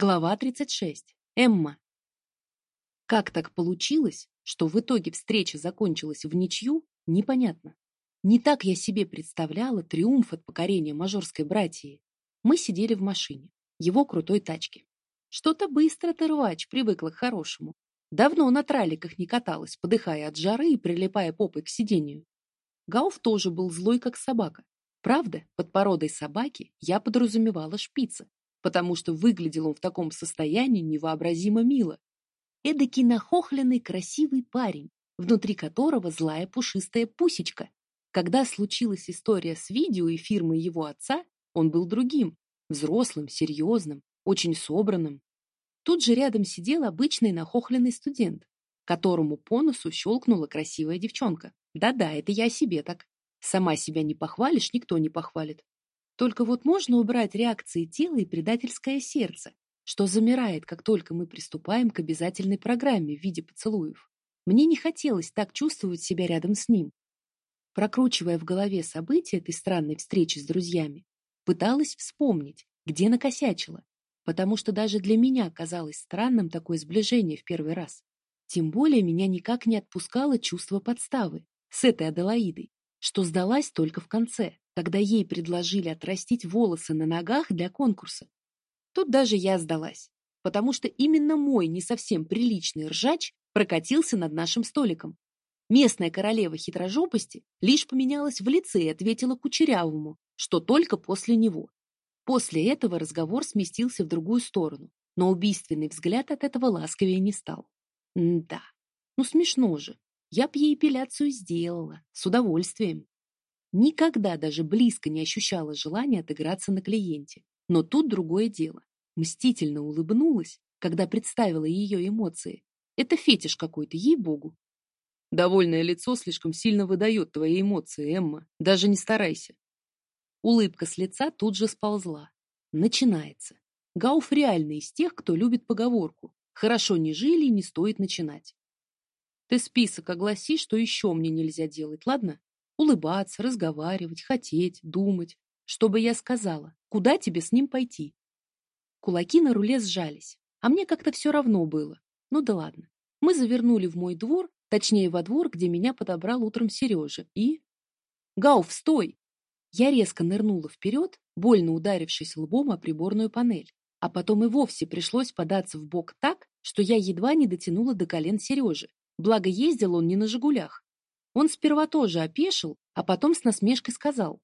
Глава 36. Эмма. Как так получилось, что в итоге встреча закончилась в ничью, непонятно. Не так я себе представляла триумф от покорения мажорской братьи. Мы сидели в машине, его крутой тачке. Что-то быстро ты, рвач, привыкла к хорошему. Давно на траликах не каталась, подыхая от жары и прилипая попой к сиденью. Гауф тоже был злой, как собака. Правда, под породой собаки я подразумевала шпица, потому что выглядел он в таком состоянии невообразимо мило. Эдакий нахохленный красивый парень, внутри которого злая пушистая пусечка. Когда случилась история с видео и фирмой его отца, он был другим, взрослым, серьезным, очень собранным. Тут же рядом сидел обычный нахохленный студент, которому по носу щелкнула красивая девчонка. Да-да, это я себе так. Сама себя не похвалишь, никто не похвалит. Только вот можно убрать реакции тела и предательское сердце, что замирает, как только мы приступаем к обязательной программе в виде поцелуев. Мне не хотелось так чувствовать себя рядом с ним. Прокручивая в голове события этой странной встречи с друзьями, пыталась вспомнить, где накосячила, потому что даже для меня казалось странным такое сближение в первый раз. Тем более меня никак не отпускало чувство подставы с этой Аделаидой, что сдалась только в конце когда ей предложили отрастить волосы на ногах для конкурса. Тут даже я сдалась, потому что именно мой не совсем приличный ржач прокатился над нашим столиком. Местная королева хитрожопости лишь поменялась в лице и ответила Кучерявому, что только после него. После этого разговор сместился в другую сторону, но убийственный взгляд от этого ласковее не стал. М да, ну смешно же. Я б ей эпиляцию сделала, с удовольствием. Никогда даже близко не ощущала желания отыграться на клиенте. Но тут другое дело. Мстительно улыбнулась, когда представила ее эмоции. Это фетиш какой-то, ей-богу. Довольное лицо слишком сильно выдает твои эмоции, Эмма. Даже не старайся. Улыбка с лица тут же сползла. Начинается. Гауф реально из тех, кто любит поговорку. Хорошо не жили, не стоит начинать. Ты список огласи, что еще мне нельзя делать, ладно? Улыбаться, разговаривать, хотеть, думать, чтобы я сказала, куда тебе с ним пойти. Кулаки на руле сжались, а мне как-то все равно было. Ну да ладно. Мы завернули в мой двор, точнее во двор, где меня подобрал утром Сережа, и... Гауф, стой! Я резко нырнула вперед, больно ударившись лбом о приборную панель, а потом и вовсе пришлось податься в бок так, что я едва не дотянула до колен Сережи. Благо ездил он не на «Жигулях». Он сперва тоже опешил, а потом с насмешкой сказал.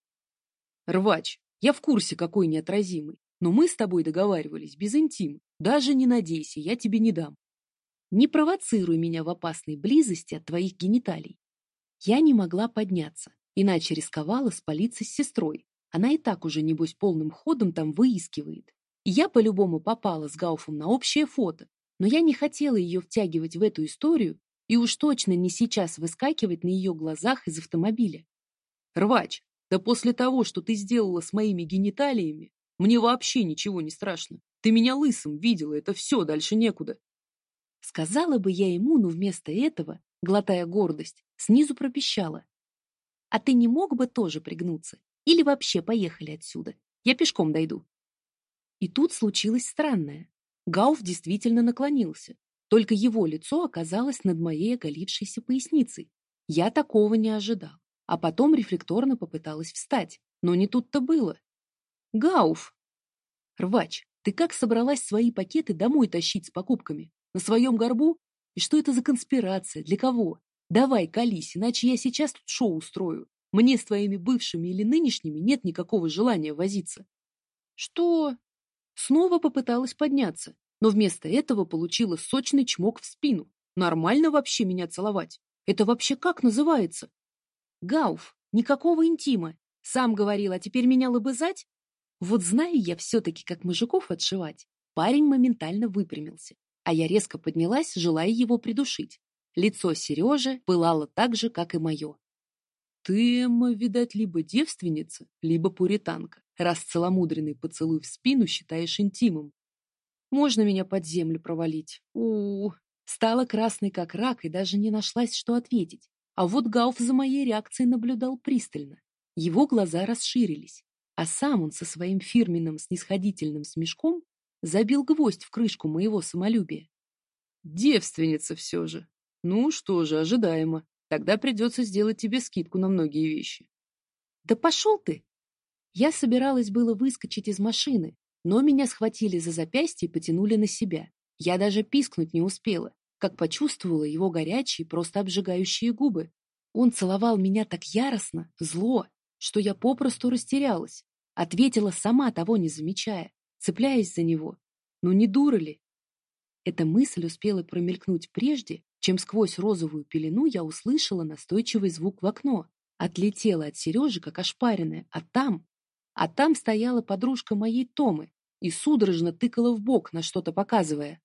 «Рвач, я в курсе, какой неотразимый, но мы с тобой договаривались без интима. Даже не надейся, я тебе не дам. Не провоцируй меня в опасной близости от твоих гениталий. Я не могла подняться, иначе рисковала спалиться с сестрой. Она и так уже, небось, полным ходом там выискивает. Я по-любому попала с Гауфом на общее фото, но я не хотела ее втягивать в эту историю и уж точно не сейчас выскакивать на ее глазах из автомобиля. Рвач, да после того, что ты сделала с моими гениталиями, мне вообще ничего не страшно. Ты меня лысым видела, это все, дальше некуда. Сказала бы я ему, но вместо этого, глотая гордость, снизу пропищала. А ты не мог бы тоже пригнуться? Или вообще поехали отсюда? Я пешком дойду. И тут случилось странное. Гауф действительно наклонился, только его лицо оказалось над моей оголившейся поясницей. Я такого не ожидал. А потом рефлекторно попыталась встать. Но не тут-то было. Гауф! Рвач, ты как собралась свои пакеты домой тащить с покупками? На своем горбу? И что это за конспирация? Для кого? Давай, колись, иначе я сейчас тут шоу устрою. Мне с твоими бывшими или нынешними нет никакого желания возиться. Что? Снова попыталась подняться но вместо этого получила сочный чмок в спину. Нормально вообще меня целовать? Это вообще как называется? Гауф, никакого интима. Сам говорил, а теперь меня лобызать? Вот знаю я все-таки, как мужиков отшивать. Парень моментально выпрямился, а я резко поднялась, желая его придушить. Лицо Сережи пылало так же, как и мое. Ты, Эмма, видать, либо девственница, либо пуританка, раз целомудренный поцелуй в спину считаешь интимом. Можно меня под землю провалить? у, -у, -у. Стала красной как рак и даже не нашлась, что ответить. А вот Гауф за моей реакцией наблюдал пристально. Его глаза расширились, а сам он со своим фирменным снисходительным смешком забил гвоздь в крышку моего самолюбия. Девственница все же. Ну что же, ожидаемо. Тогда придется сделать тебе скидку на многие вещи. Да пошел ты! Я собиралась было выскочить из машины, но меня схватили за запястье и потянули на себя. Я даже пискнуть не успела, как почувствовала его горячие, просто обжигающие губы. Он целовал меня так яростно, зло, что я попросту растерялась. Ответила сама, того не замечая, цепляясь за него. Ну не дура ли? Эта мысль успела промелькнуть прежде, чем сквозь розовую пелену я услышала настойчивый звук в окно. Отлетела от Сережи, как ошпаренная, а там... А там стояла подружка моей Томы и судорожно тыкала в бок, на что-то показывая.